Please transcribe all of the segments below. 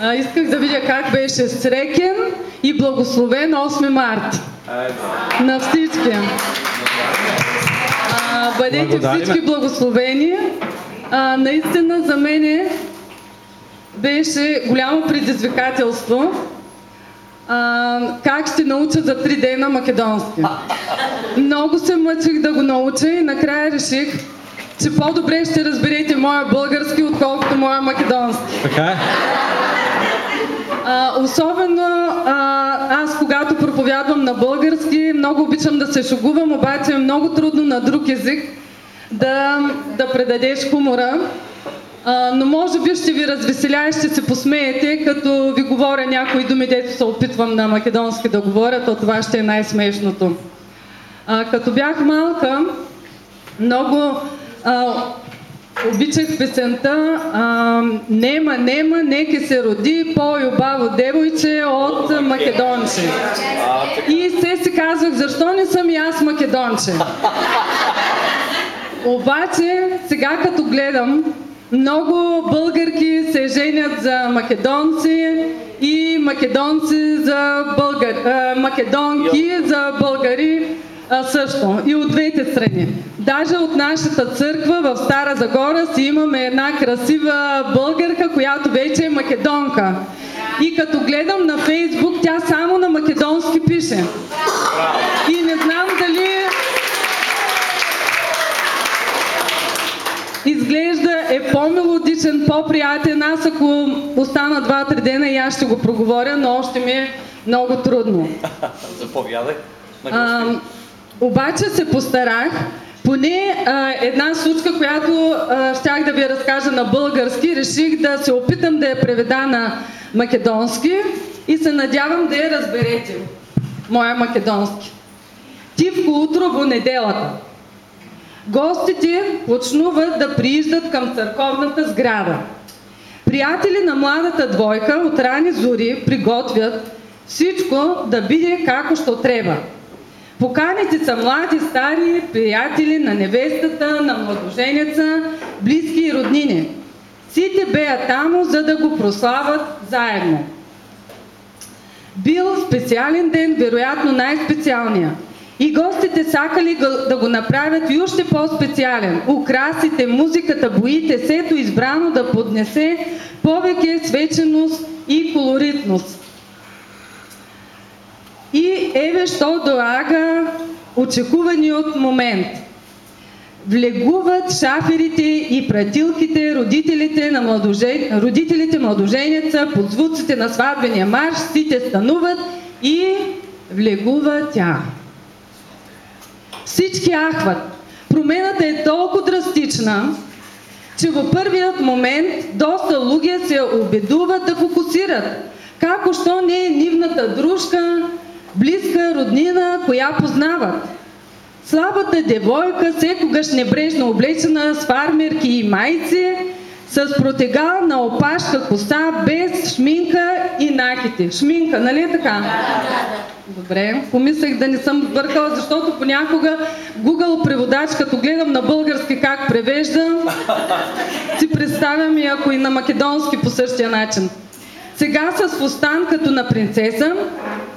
А, исках да видя как беше срекен и благословен 8 март. На всички. А, бъдете всички благословени. А, наистина за мене беше голямо предизвикателство. А, как ще науча за три дена македонски. Много се мъчих да го науча и накрая реших, че по-добре ще разберете моя български, отколкото моя македонски. Така е. А, особено а, аз, когато проповядвам на български, много обичам да се шугувам, обаче е много трудно на друг език да, да предадеш хумора. А, но може би ще ви развеселя и ще се посмеете, като ви говоря някои думи, дето се опитвам на македонски да говоря, то това ще е най-смешното. А, като бях малка, много а, обичах песента а, Нема, нема, неке се роди по-юбаво девойче от македонче. И се си казвах, защо не съм и аз македонче? Обаче, сега като гледам, много българки се женят за македонци и македонци за българ, македонки за българи а, също. И от двете страни. Даже от нашата църква в Стара Загора си имаме една красива българка, която вече е македонка. И като гледам на Фейсбук, тя само на македонски пише. И не знам дали изглежда е по-мелодичен, по-приятен. Аз ако остана два-три дена и аз ще го проговоря, но още ми е много трудно. Заповядай. А, обаче се постарах, поне а, една случка, която а, щях да ви разкажа на български, реших да се опитам да я преведа на македонски и се надявам да я разберете. Моя македонски. Тивко утро во неделата. Гостите почнуват да прииждат към църковната сграда. Приятели на младата двойка от рани зори приготвят всичко да биде како што треба. Поканите са млади, стари, приятели на невестата, на младоженеца, близки и роднини. Сите беа таму за да го прослават заедно. Бил специален ден, вероятно най-специалния. И гостите сакали да го направят и още по-специален. Украсите, музиката, боите, сето избрано да поднесе повеќе свеченост и колоритност. И еве што доага очекуваниот момент. Влегуват шаферите и пратилките, родителите на младоже... родителите младоженеца, под звуците на сватбения марш, сите стануват и влегува тя. Всички ахват. Промената е толкова драстична, че во првиот момент доста луѓе се обедуват да фокусират. Како што не е нивната дружка, близка роднина, која познават. Слабата девојка, секогаш небрежно облечена с фармерки и мајци, с протегална опашка коса, без шминка и накити. Шминка, нали е така? Добре, помислех да не съм сбъркала, защото понякога Google преводач, като гледам на български как превежда, си представям и ако и на македонски по същия начин. Сега с фустан като на принцеса,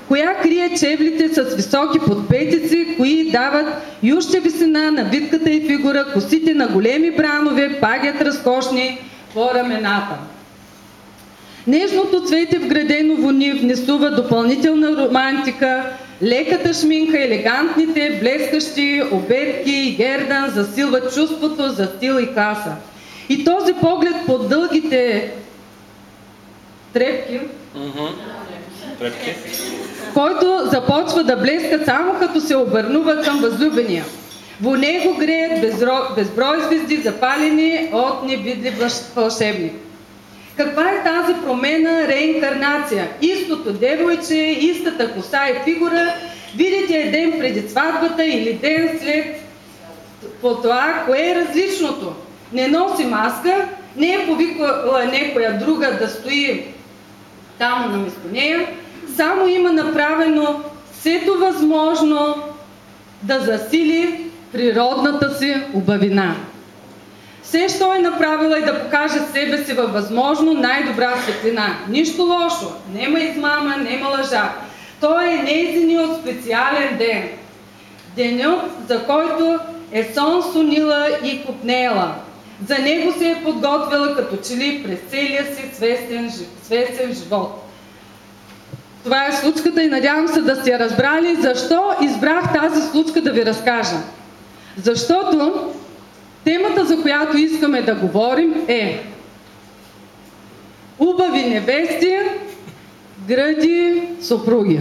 коя крие чевлите с високи подпетици, кои дават юща висина на витката и фигура, косите на големи бранове, пагят разкошни по рамената. Нежното цвете вградено во нив внесува допълнителна романтика, леката шминка, елегантните, блескащи обетки и гердан засилват чувството за стил и класа. И този поглед под дългите трепки, Трепки. Който започва да блеска само като се обърнува към възлюбения. Во него греят безброй звезди, запалени от невидли вълшебник. Каква е тази промена, реинкарнация? Истото девойче, истата коса и фигура, видите е ден преди сватбата или ден след по това, кое е различното. Не носи маска, не е повикала некоя друга да стои там на место нея, само има направено всето възможно да засили природната си убавина. все, що е направила и да покаже себе си във възможно най-добра светлина. Нищо лошо, нема измама, нема лъжа. Той е нейзиният специален ден. Денят, за който е сон сонила и купнела. За него се е подготвила като че през целия си свестен, свестен живот. Това е случката и надявам се да сте я разбрали. Защо избрах тази случка да ви разкажа? Защото темата, за която искаме да говорим е Убави невести, гради съпруги.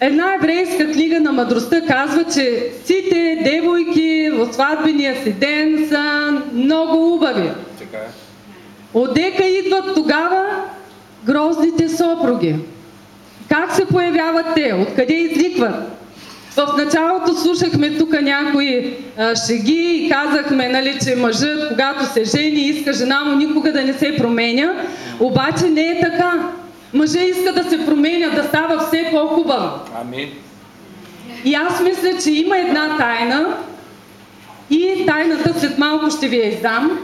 Една еврейска книга на мъдростта казва, че сите девойки в сватбения си ден са много убави. Е. Отдека идват тогава грозните съпруги? Как се появяват те? Откъде изникват? В началото слушахме тук някои а, шеги и казахме, нали, че мъжът, когато се жени, иска жена му никога да не се променя. Обаче не е така. Мъжът иска да се променя, да става все по-хубава. Амин. И аз мисля, че има една тайна и тайната след малко ще ви я издам.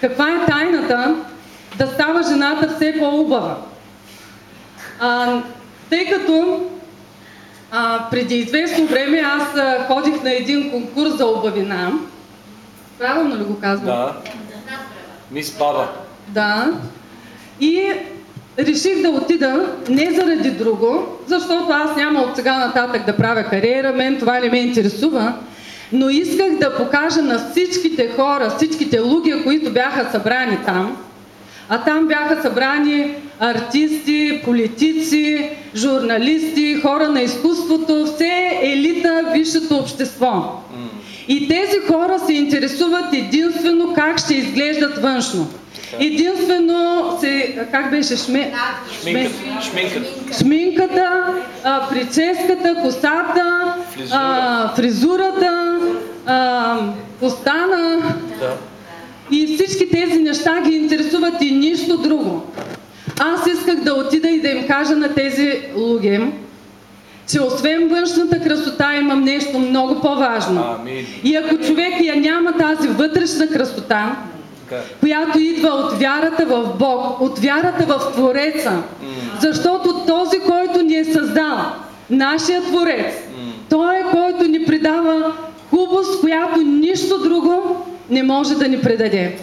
Каква е тайната да става жената все по-убава? Тъй като а, преди известно време аз а, ходих на един конкурс за обавина. Правилно ли го казвам? Да. Мис Баба. Да. И реших да отида не заради друго, защото аз няма от сега нататък да правя кариера, мен това не ме интересува, но исках да покажа на всичките хора, всичките луги, които бяха събрани там, а там бяха събрани артисти, политици, журналисти, хора на изкуството, все елита, висшето общество. И тези хора се интересуват единствено как ще изглеждат външно. Единствено се, как беше шме... Шминката. Шминката. шминката, а, прическата, косата, а, фризурата, а, костана Да. И всички тези неща ги интересуват и нищо друго. Аз исках да отида и да им кажа на тези луги, че освен външната красота имам нещо много по-важно. И ако човек я няма тази вътрешна красота, която идва от вярата в Бог, от вярата в Твореца. Защото този, който ни е създал, нашия Творец, той е който ни придава хубост, която нищо друго не може да ни предаде.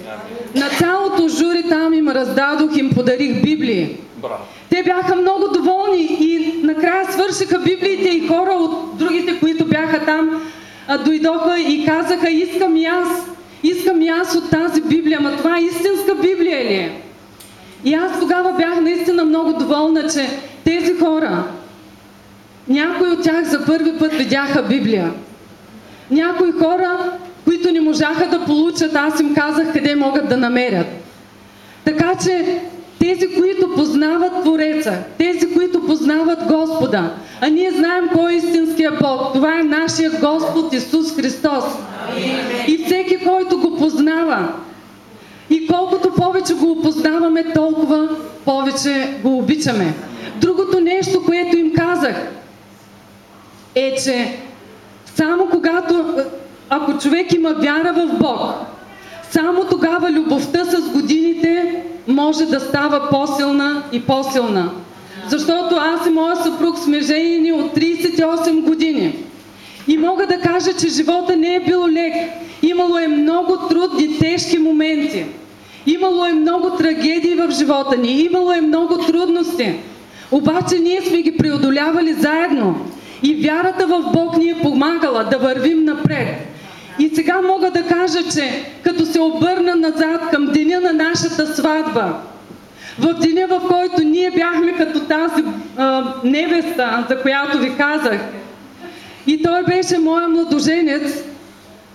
На цялото жури там им раздадох, им подарих Библии. Браво. Те бяха много доволни и накрая свършиха Библиите и хора от другите, които бяха там, дойдоха и казаха, искам и аз, искам и аз от тази Библия, ама това истинска Библия ли е? И аз тогава бях наистина много доволна, че тези хора, някои от тях за първи път видяха Библия. Някои хора, които не можаха да получат, аз им казах къде могат да намерят. Така че тези, които познават Твореца, тези, които познават Господа, а ние знаем кой е истинския Бог. Това е нашия Господ Исус Христос. И всеки, който го познава, и колкото повече го опознаваме, толкова повече го обичаме. Другото нещо, което им казах, е, че само когато, ако човек има вяра в Бог, само тогава любовта с годините може да става по-силна и по-силна. Защото аз и моя съпруг сме женени от 38 години. И мога да кажа, че живота не е бил лек. Имало е много трудни, тежки моменти. Имало е много трагедии в живота ни. Имало е много трудности. Обаче ние сме ги преодолявали заедно. И вярата в Бог ни е помагала да вървим напред. И сега мога да кажа, че като се обърна назад към деня на нашата сватба, в деня в който ние бяхме като тази а, невеста, за която ви казах, и той беше моя младоженец,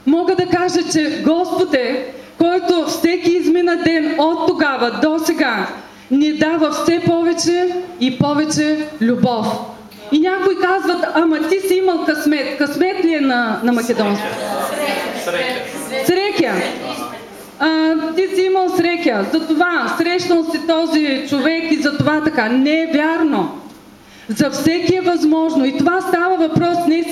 мога да кажа, че Господ е, който всеки измина ден от тогава до сега ни дава все повече и повече любов. И някои казват, ама ти си имал късмет. Късмет ли е на, на македонски? Срекя. А, ти си имал срекя. За това срещнал си този човек и за това така. Не е вярно. За всеки е възможно. И това става въпрос не,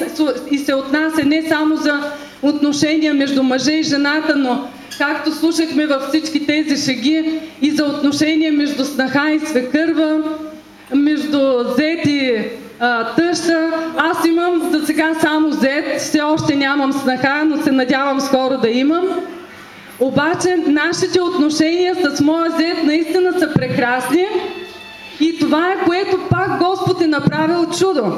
и се отнася не само за отношения между мъжа и жената, но както слушахме във всички тези шеги и за отношения между снаха и свекърва, между зет и тъща. Аз имам за сега само зет, все още нямам снаха, но се надявам скоро да имам. Обаче нашите отношения с моя зет наистина са прекрасни и това е което пак Господ е направил чудо.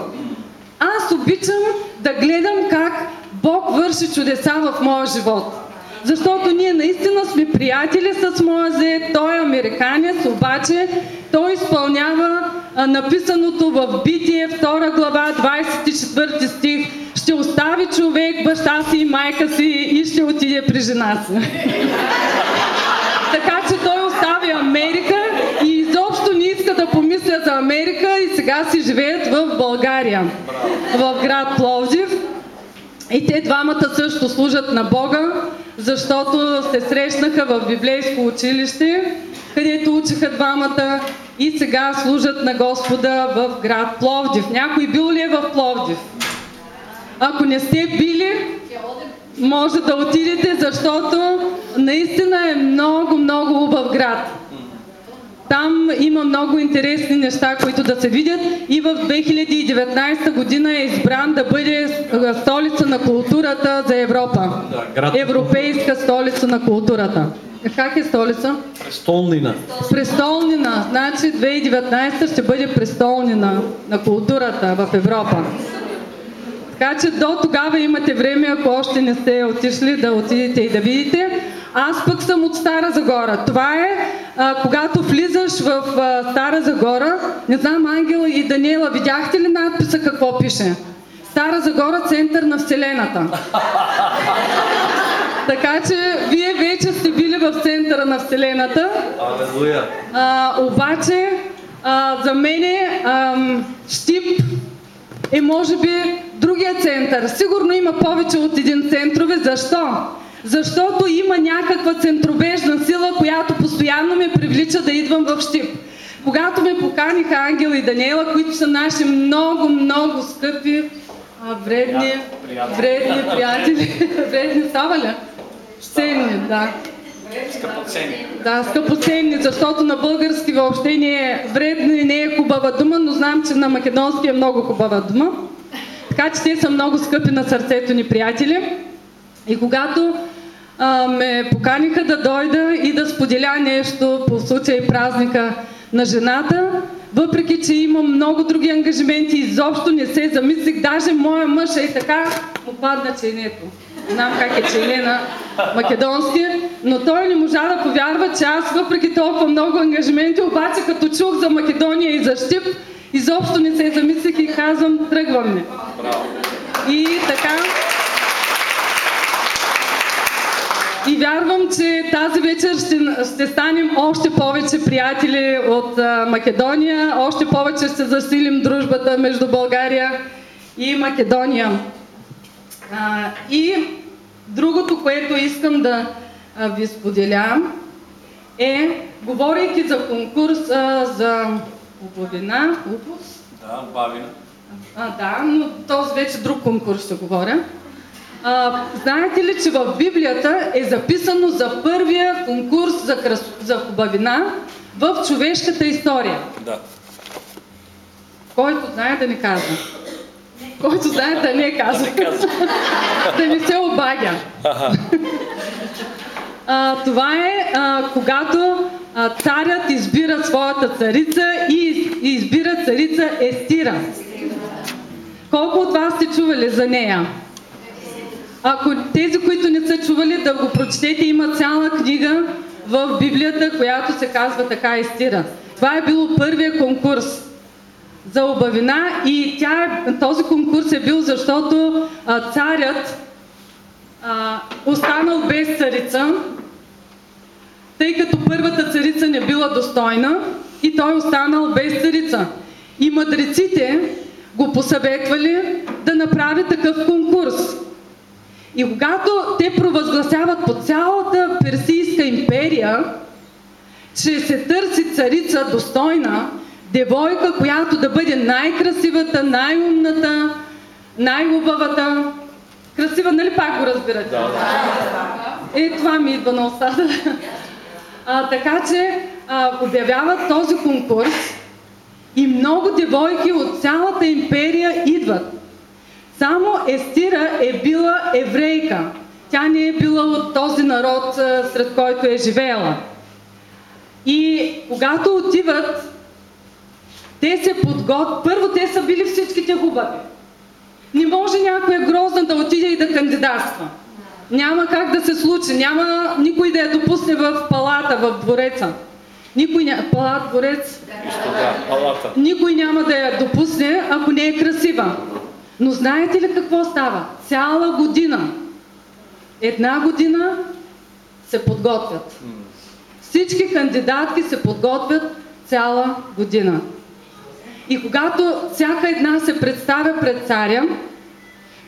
Аз обичам да гледам как Бог върши чудеса в моя живот. Защото ние наистина сме приятели с моя зет, той е американец, обаче той изпълнява написаното в Битие 2 глава 24 стих. Ще остави човек баща си и майка си и ще отиде при жена си. така че той остави Америка и изобщо не иска да помисля за Америка и сега си живеят в България, в град Пловдив. И те двамата също служат на Бога, защото се срещнаха в библейско училище, където учиха двамата и сега служат на Господа в град Пловдив. Някой бил ли е в Пловдив? Ако не сте били, може да отидете, защото наистина е много, много хубав град. Там има много интересни неща, които да се видят и в 2019 година е избран да бъде столица на културата за Европа. Европейска столица на културата. Как е столица? Престолнина. Престолнина. Значи 2019 ще бъде престолнина на културата в Европа. Така че до тогава имате време, ако още не сте отишли, да отидете и да видите. Аз пък съм от Стара Загора. Това е, а, когато влизаш в а, Стара Загора, не знам, Ангел и Даниела, видяхте ли надписа какво пише? Стара Загора, център на Вселената. така че вие вече сте били в центъра на Вселената. Алелуя. А, обаче, а, за мене ам, Штип е може би другия център. Сигурно има повече от един центрове. Защо? Защото има някаква центробежна сила, която постоянно ме привлича да идвам в Штип. Когато ме поканиха Ангел и Даниела, които са наши много, много скъпи, а, вредни, Приятели. вредни приятели, вредни става ли? Ценни, да. Скъпоцени. Да, скъпоценни, защото на български въобще не е вредно и не е хубава дума, но знам, че на македонски е много хубава дума. Така че те са много скъпи на сърцето ни приятели. И когато а, ме поканиха да дойда и да споделя нещо по случай празника на жената, въпреки че имам много други ангажименти, изобщо не се замислих, даже моя мъж е така му падна чейнето. Знам как е чейне на македонски, но той не можа да повярва, че аз въпреки толкова много ангажименти, обаче като чух за Македония и за Штип, изобщо не се замислих и казвам, тръгваме. Браво. И така. И вярвам, че тази вечер ще, ще станем още повече приятели от а, Македония, още повече ще засилим дружбата между България и Македония. А, и другото, което искам да ви споделям е, говорейки за конкурс а, за оглавина, глупост, Да, бавина. а, да, но този вече друг конкурс ще говоря. А, знаете ли, че в Библията е записано за първия конкурс за, крас... за хубавина в човешката история? Да. Който знае да не казва. Който знае да не казва. Каза. да не се обагя. А, това е а, когато а, царят избира своята царица и, и избира царица Естира. Колко от вас сте чували за нея? Ако тези, които не са чували, да го прочетете, има цяла книга в Библията, която се казва така Естира. Това е било първия конкурс за обавина и тя, е- този конкурс е бил, защото а, царят а, останал без царица, тъй като първата царица не била достойна и той останал без царица. И мъдреците го посъветвали да направи такъв конкурс. И когато те провъзгласяват по цялата Персийска империя, че се търси царица достойна, девойка, която да бъде най-красивата, най-умната, най-хубавата, Красива, нали пак го разбирате? Да. Е, това ми идва на устата. А, така че а, обявяват този конкурс и много девойки от цялата империя идват. Само Естира е била еврейка. Тя не е била от този народ, сред който е живеела. И когато отиват, те се подготвят. Първо те са били всичките хубави. Не може някоя грозна да отиде и да кандидатства. Няма как да се случи. Няма никой да я допусне в палата, в двореца. Никой ня... Палат, дворец. Да. Никой няма да я допусне, ако не е красива. Но знаете ли какво става? Цяла година. Една година се подготвят. Всички кандидатки се подготвят цяла година. И когато всяка една се представя пред царя,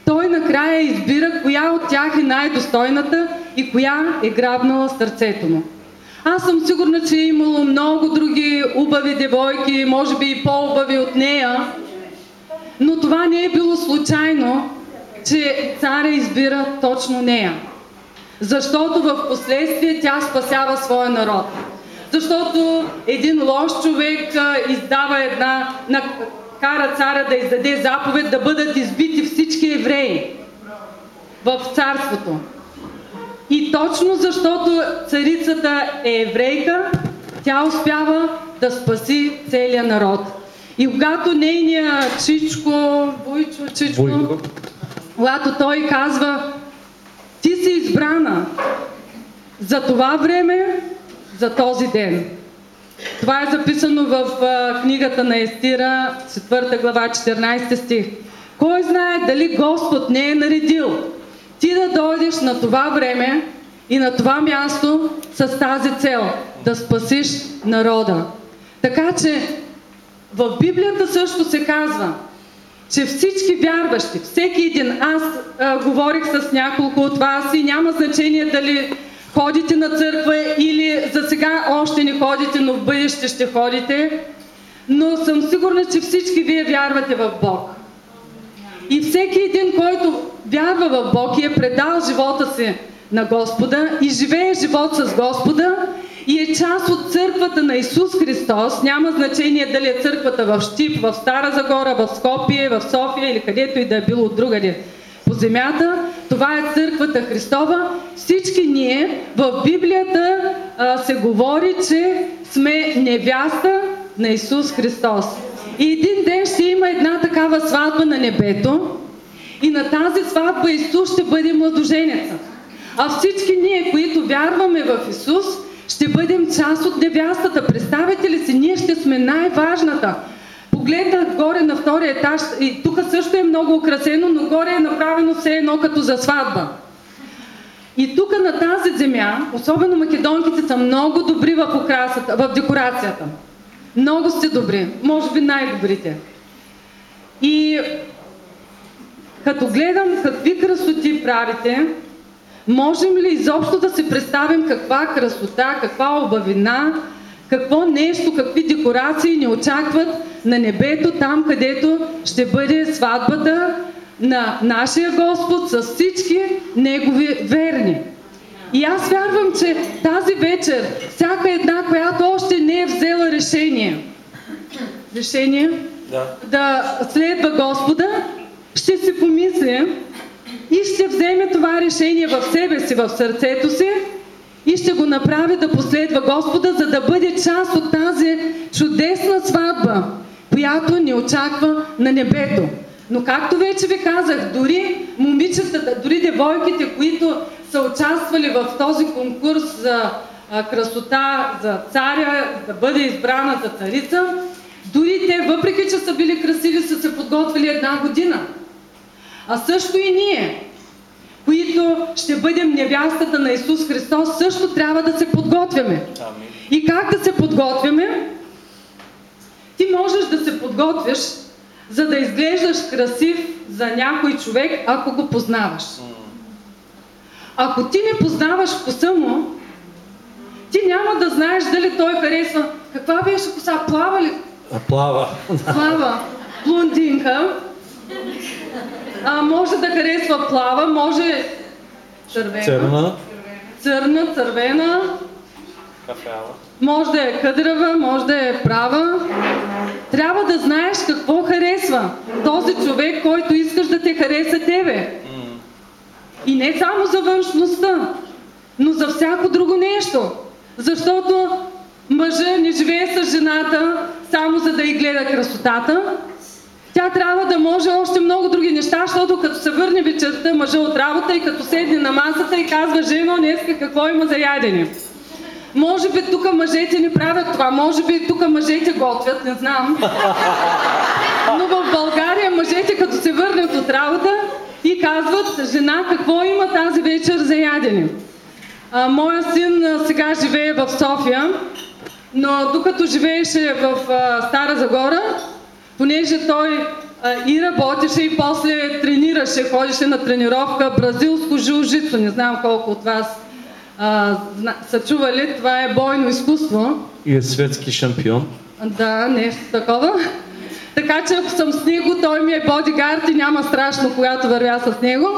той накрая избира коя от тях е най-достойната и коя е грабнала сърцето му. Аз съм сигурна, че е имало много други убави девойки, може би и по-убави от нея, но това не е било случайно, че царя избира точно нея. Защото в последствие тя спасява своя народ. Защото един лош човек издава една, на, кара царя да издаде заповед да бъдат избити всички евреи в царството. И точно защото царицата е еврейка, тя успява да спаси целия народ. И когато нейният Чичко, Войчо, Чичко, Войко. когато той казва, ти си избрана за това време, за този ден. Това е записано в книгата на Естира, 4 глава, 14 стих. Кой знае дали Господ не е наредил ти да дойдеш на това време и на това място с тази цел да спасиш народа. Така че в Библията също се казва, че всички вярващи, всеки един, аз а, говорих с няколко от вас и няма значение дали ходите на църква или за сега още не ходите, но в бъдеще ще ходите, но съм сигурна, че всички вие вярвате в Бог. И всеки един, който вярва в Бог и е предал живота си на Господа и живее живот с Господа и е част от църквата на Исус Христос, няма значение дали е църквата в Щип, в Стара Загора, в Скопие, в София или където и да е било от другаде по земята, това е църквата Христова. Всички ние в Библията а, се говори, че сме невяста на Исус Христос. И един ден ще има една такава сватба на небето и на тази сватба Исус ще бъде младоженеца. А всички ние, които вярваме в Исус, ще бъдем част от невястата. Представете ли си, ние ще сме най-важната. Погледнах горе на втория етаж и тук също е много украсено, но горе е направено все едно като за сватба. И тук на тази земя, особено македонките са много добри в, украсата, в декорацията. Много сте добри, може би най-добрите. И като гледам какви красоти правите, можем ли изобщо да си представим каква красота, каква обавина, какво нещо, какви декорации ни очакват на небето, там където ще бъде сватбата на нашия Господ с всички Негови верни. И аз вярвам, че тази вечер всяка една, която още не е взела решение, решение Да. да следва Господа, ще си помисли и ще вземе това решение в себе си, в сърцето си и ще го направи да последва Господа, за да бъде част от тази чудесна сватба, която ни очаква на небето. Но както вече ви казах, дори момичетата, дори девойките, които са участвали в този конкурс за красота, за царя, да бъде избрана за царица, дори те, въпреки че са били красиви, са се подготвили една година. А също и ние, които ще бъдем невястата на Исус Христос, също трябва да се подготвяме. Амин. И как да се подготвяме? Ти можеш да се подготвиш, за да изглеждаш красив за някой човек, ако го познаваш. Ако ти не познаваш вкуса му, ти няма да знаеш дали той харесва. Каква беше коса? Плава ли? Плава. Плава. Блондинка. А, може да харесва плава, може червена, Церна. църна, цървена, Кафява. може да е къдрава, може да е права. Трябва да знаеш какво харесва този човек, който искаш да те хареса тебе. И не само за външността, но за всяко друго нещо. Защото мъжа не живее с жената само за да й гледа красотата. Тя трябва да може още много други неща, защото като се върне вечерта мъжа от работа и като седне на масата и казва, жено, днеска какво има за ядене. Може би тук мъжете не правят това, може би тук мъжете готвят, не знам. Но в България мъжете като се върнат от работа и казват, жена, какво има тази вечер за ядене? А, моя син а, сега живее в София, но докато живееше в а, Стара Загора, понеже той и работеше и после тренираше, ходеше на тренировка бразилско жилжицо, не знам колко от вас а, са чували, това е бойно изкуство. И е светски шампион. Да, нещо такова. Така че ако съм с него, той ми е бодигард и няма страшно, когато вървя с него.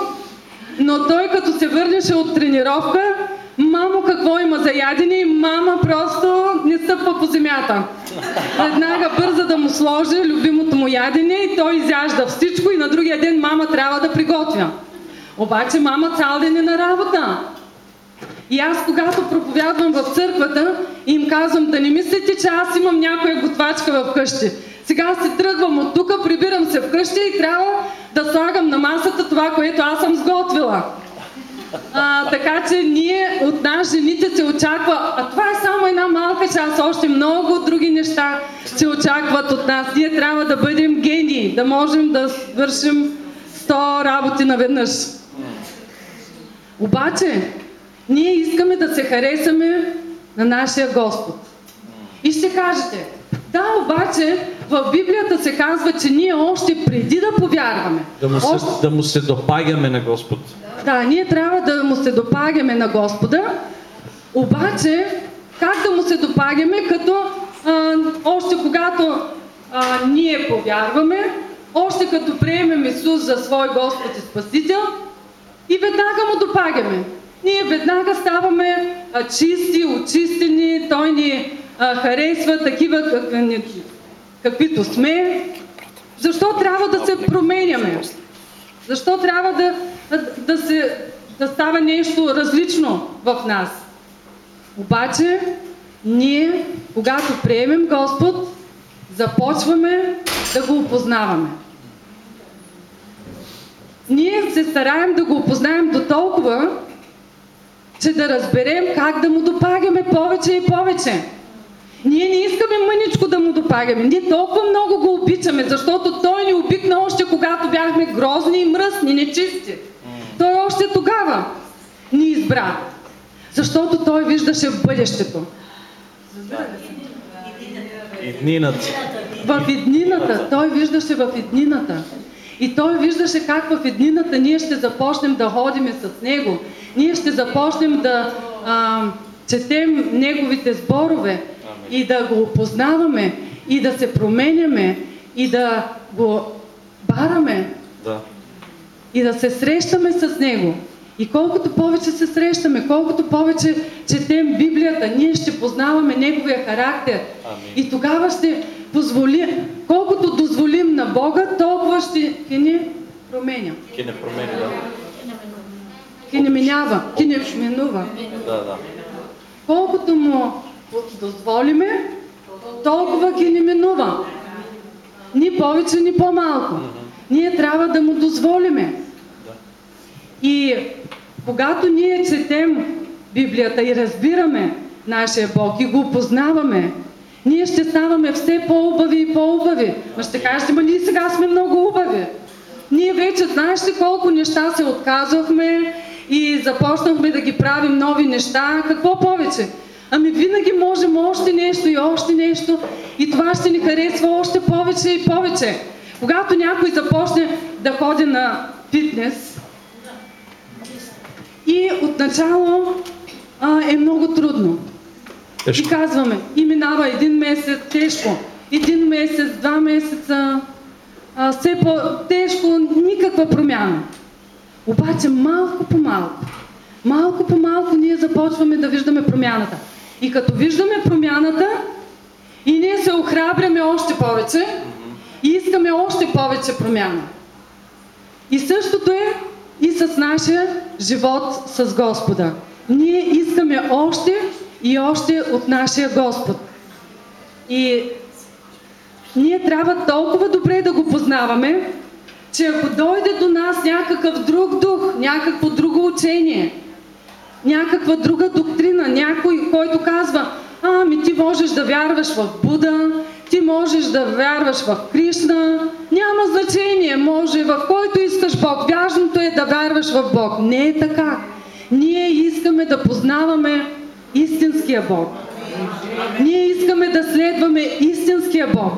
Но той като се върнеше от тренировка, мамо какво има за ядене мама просто не стъпва по земята. Веднага бърза да му сложи любимото му ядене и той изяжда всичко и на другия ден мама трябва да приготвя. Обаче мама цял ден е на работа. И аз, когато проповядвам в църквата, им казвам да не мислите, че аз имам някоя готвачка в къщи. Сега се тръгвам от тук, прибирам се вкъщи и трябва да слагам на масата това, което аз съм сготвила. А, така че ние от нас жените се очаква, а това е само една малка част, още много други неща се очакват от нас. Ние трябва да бъдем гении, да можем да свършим 100 работи наведнъж. Обаче, ние искаме да се харесаме на нашия Господ. И ще кажете, да, обаче в Библията се казва, че ние още преди да повярваме, Да му, още, се, да му се допагаме на Господ. да, ние трябва да му се допагаме на Господа, обаче как да му се допагаме, като а, още когато а, ние повярваме, още като приемем Исус за свой Господ и Спасител и веднага му допагаме. Ние веднага ставаме а, чисти, очистени, Той ни а, харесва такива как, ни- каквито сме. Защо трябва да се променяме? Защо трябва да, да, се, да става нещо различно в нас? Обаче, ние, когато приемем Господ, започваме да го опознаваме. Ние се стараем да го опознаем до толкова, че да разберем как да му допагаме повече и повече. Ние не искаме мъничко да му допагаме. Ние толкова много го обичаме, защото той ни обикна още когато бяхме грозни и мръсни, нечисти. Той още тогава ни избра. Защото той виждаше в бъдещето. И днината. В еднината. Той виждаше в еднината. И той виждаше как в еднината ние ще започнем да ходиме с него. Ние ще започнем да а, четем неговите сборове и да го опознаваме и да се променяме и да го бараме Да. и да се срещаме с Него. И колкото повече се срещаме, колкото повече четем Библията, ние ще познаваме Неговия характер. Амин. И тогава ще позволи, колкото дозволим на Бога, толкова ще ки ни променя, Ки не промени, да. ки ни минява, ки ни минува. Да, да. Колкото му дозволиме, толкова ги ни минува. Ни повече, ни по-малко. Ние трябва да му дозволиме. И когато ние четем Библията и разбираме нашия Бог и го познаваме, ние ще ставаме все по-убави и по-убави. Ма ще кажете, ма ние сега сме много убави. Ние вече, знаеш ли колко неща се отказвахме и започнахме да ги правим нови неща. Какво повече? Ами винаги можем още нещо и още нещо и това ще ни харесва още повече и повече. Когато някой започне да ходи на фитнес и отначало а, е много трудно. И Тежко. казваме, и минава един месец, тежко, един месец, два месеца, а, все по-тежко, никаква промяна. Обаче малко по малко, малко по малко ние започваме да виждаме промяната. И като виждаме промяната, и ние се охрабряме още повече и искаме още повече промяна. И същото е и с нашия живот с Господа. Ние искаме още и още от нашия Господ. И ние трябва толкова добре да го познаваме, че ако дойде до нас някакъв друг дух, някакво друго учение, някаква друга доктрина, някой, който казва, ами ти можеш да вярваш в Буда, ти можеш да вярваш в Кришна, няма значение, може в който искаш Бог. Важното е да вярваш в Бог. Не е така. Ние искаме да познаваме истинския Бог. Ние искаме да следваме истинския Бог.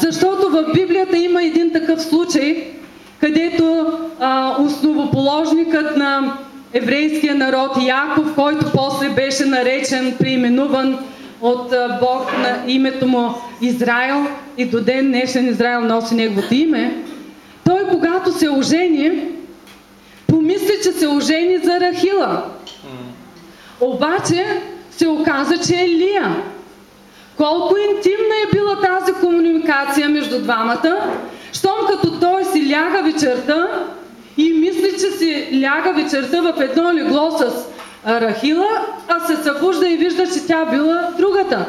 Защото в Библията има един такъв случай, където а, основоположникът на еврейския народ Яков, който после беше наречен, преименуван от Бог на името му Израел и до ден днешен Израел носи неговото име, той когато се ожени, помисли, че се ожени за Рахила. Обаче се оказа, че е Лия. Колко интимна е била тази комуникация между двамата, щом като той си ляга вечерта и мисли, че си ляга вечерта в едно легло с Рахила, а се събужда и вижда, че тя била другата.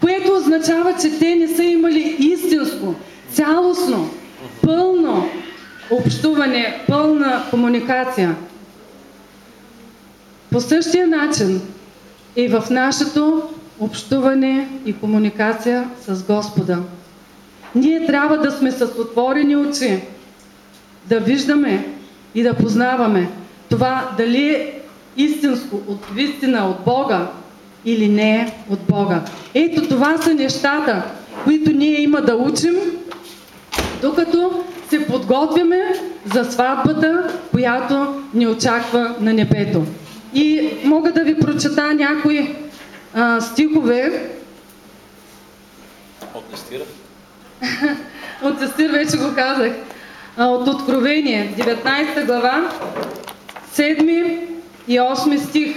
Което означава, че те не са имали истинско, цялостно, пълно общуване, пълна комуникация. По същия начин и в нашето общуване и комуникация с Господа. Ние трябва да сме с отворени очи, да виждаме и да познаваме това дали е истинско, от истина от Бога или не е от Бога. Ето това са нещата, които ние има да учим, докато се подготвяме за сватбата, която ни очаква на небето. И мога да ви прочета някои а, стихове. От Нестира? От Естир вече го казах. От Откровение, 19 глава, 7 и 8 стих.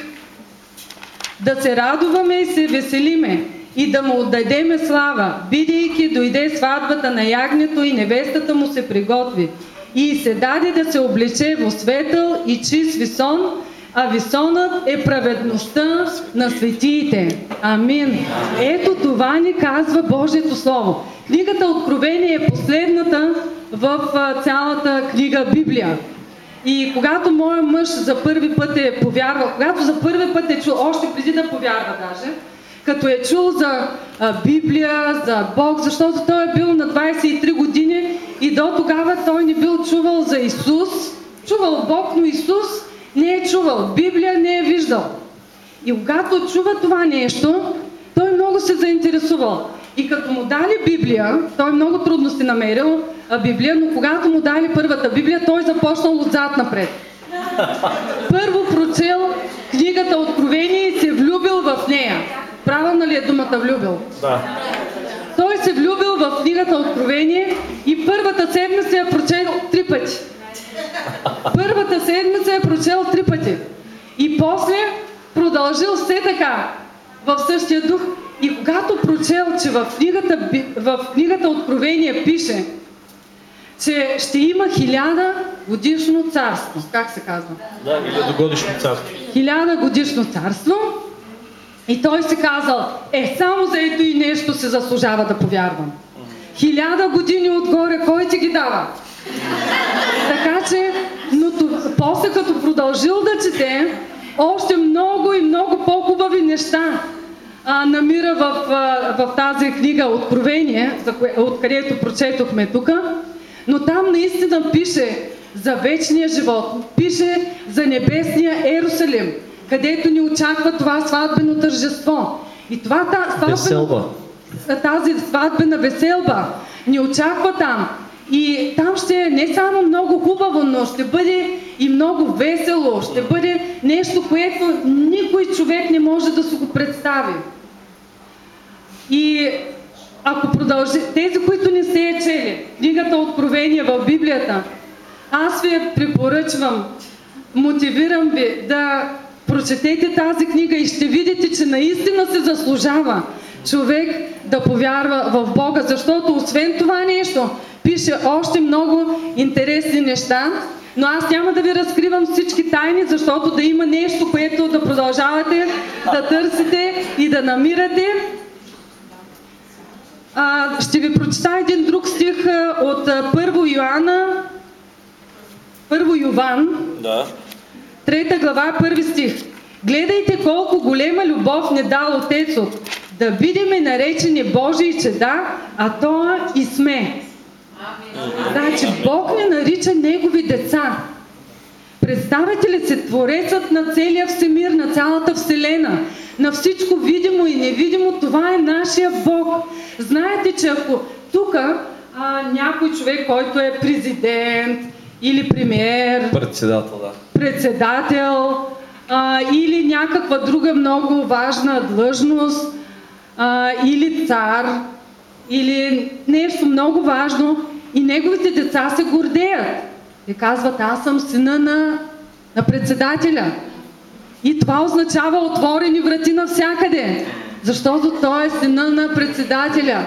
Да се радуваме и се веселиме и да му отдадеме слава, бидейки дойде сватбата на ягнето и невестата му се приготви. И се даде да се облече в светъл и чист висон, а висонът е праведността на светиите. Амин. Ето това ни казва Божието Слово. Книгата Откровение е последната в цялата книга Библия. И когато моят мъж за първи път е повярвал, когато за първи път е чул, още преди да повярва даже, като е чул за Библия, за Бог, защото той е бил на 23 години и до тогава той не бил чувал за Исус, чувал Бог, но Исус не е чувал, Библия не е виждал. И когато чува това нещо, той много се заинтересувал. И като му дали Библия, той много трудно си намерил Библия, но когато му дали първата Библия, той започнал отзад напред. Първо прочел книгата Откровение и се влюбил в нея. Правилна ли е думата влюбил? Да. Той се влюбил в книгата Откровение и първата седмица я прочел три пъти. Първата седмица я прочел три пъти. И после продължил все така, в същия дух. И когато прочел, че в книгата, в книгата Откровение пише, че ще има хиляда годишно царство. Как се казва? Да, или до годишно царство. хиляда годишно царство. И той си казал, е, само за ето и нещо се заслужава да повярвам. Хиляда години отгоре, кой ти ги дава? Така че, но после като продължил да чете, още много и много по-хубави неща а, намира в, а, в тази книга Откровение, за кое, откъдето прочетохме тук. Но там наистина пише за вечния живот, пише за небесния Ерусалим, където ни очаква това сватбено тържество. И това та, сватбено, тази сватбена веселба ни очаква там. И там ще е не само много хубаво, но ще бъде и много весело, ще бъде нещо, което никой човек не може да си го представи. И ако продължи, тези, които не сте е чели, книгата Откровение в Библията, аз ви препоръчвам, мотивирам ви да прочетете тази книга и ще видите, че наистина се заслужава човек да повярва в Бога, защото освен това нещо, пише още много интересни неща, но аз няма да ви разкривам всички тайни, защото да има нещо, което да продължавате да търсите и да намирате. А, ще ви прочита един друг стих от 1 Йоанна, 1 Йован, Да. Трета глава, първи стих. Гледайте колко голема любов не дал Отецът, да бидеме наречени Божии чеда, а то и сме. Значи Бог не нарича Негови деца. Представете ли се, Творецът на целия всемир, на цялата Вселена, на всичко видимо и невидимо, това е нашия Бог. Знаете, че ако тук някой човек, който е президент или премиер, Председател, да. председател а, или някаква друга много важна длъжност, а, или цар, или нещо много важно, и неговите деца се гордеят. И казват, аз съм сина на, на председателя. И това означава отворени врати навсякъде, защото той е сина на председателя.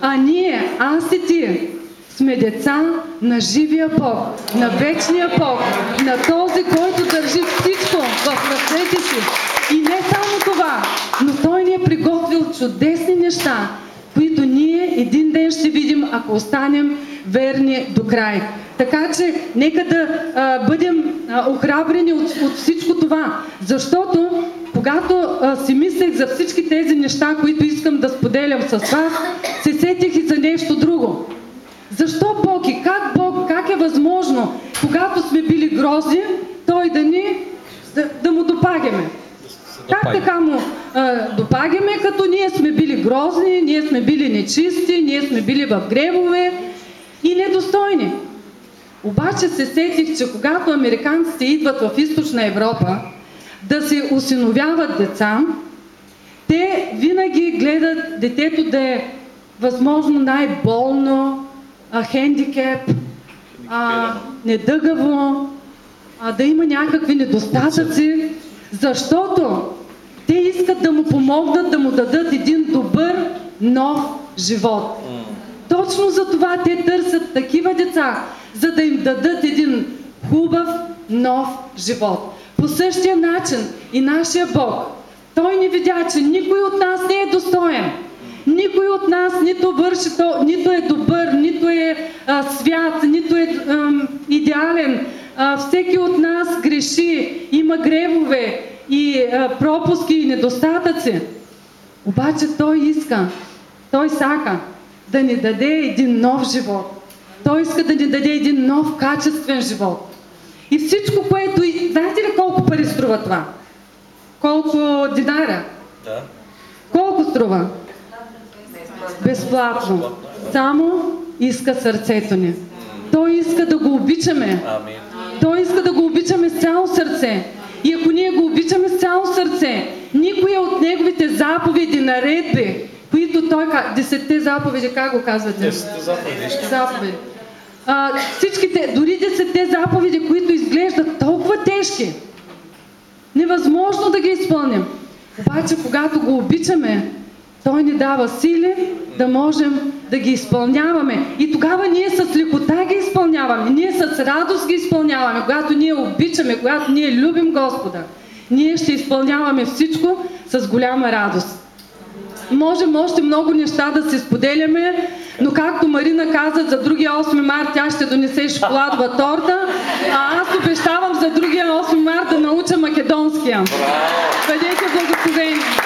А ние, аз и ти, сме деца на живия Бог, на вечния Бог, на този, който държи всичко в ръцете си. И не само това, но Той ни е приготвил чудесни неща, които ние един ден ще видим, ако останем верни до край. Така че, нека да а, бъдем а, охрабрени от, от всичко това, защото когато а, си мислех за всички тези неща, които искам да споделям с вас, се сетих и за нещо друго. Защо Бог и как Бог, как е възможно, когато сме били грозни, Той да ни, да, да му допагаме? Как допаги. така му а, допагаме, като ние сме били грозни, ние сме били нечисти, ние сме били в гребове и недостойни? Обаче се сетих, че когато американците идват в източна Европа да се осиновяват деца, те винаги гледат детето да е възможно най-болно, а, хендикеп, а, недъгаво, а, да има някакви недостатъци, защото те искат да му помогнат да му дадат един добър, нов живот. Точно за това те търсят такива деца, за да им дадат един хубав, нов живот. По същия начин и нашия Бог. Той ни видя, че никой от нас не е достоен. Никой от нас нито върши то, нито е добър, нито е а, свят, нито е ам, идеален. А, всеки от нас греши, има гревове и а, пропуски и недостатъци. Обаче Той иска, Той сака да ни даде един нов живот. Той иска да ни даде един нов качествен живот. И всичко, което... Знаете ли колко пари струва това? Колко динара? Да. Колко струва? Безплатно. Само иска сърцето ни. Той иска да го обичаме. Амин. Той иска да го обичаме с цяло сърце. И ако ние го обичаме с цяло сърце, никоя от неговите заповеди, наредби, които той десетте заповеди, как го казвате? Десетте заповеди. заповеди. А, всичките, дори десетте заповеди, които изглеждат толкова тежки, невъзможно да ги изпълним. Обаче, когато го обичаме, той ни дава сили да можем да ги изпълняваме. И тогава ние с лекота ги изпълняваме, ние с радост ги изпълняваме, когато ние обичаме, когато ние любим Господа. Ние ще изпълняваме всичко с голяма радост. Можем още много неща да се споделяме, но както Марина каза, за другия 8 март тя ще донесе шоколадова торта, а аз обещавам за другия 8 март да науча македонския. Бъдете благословени!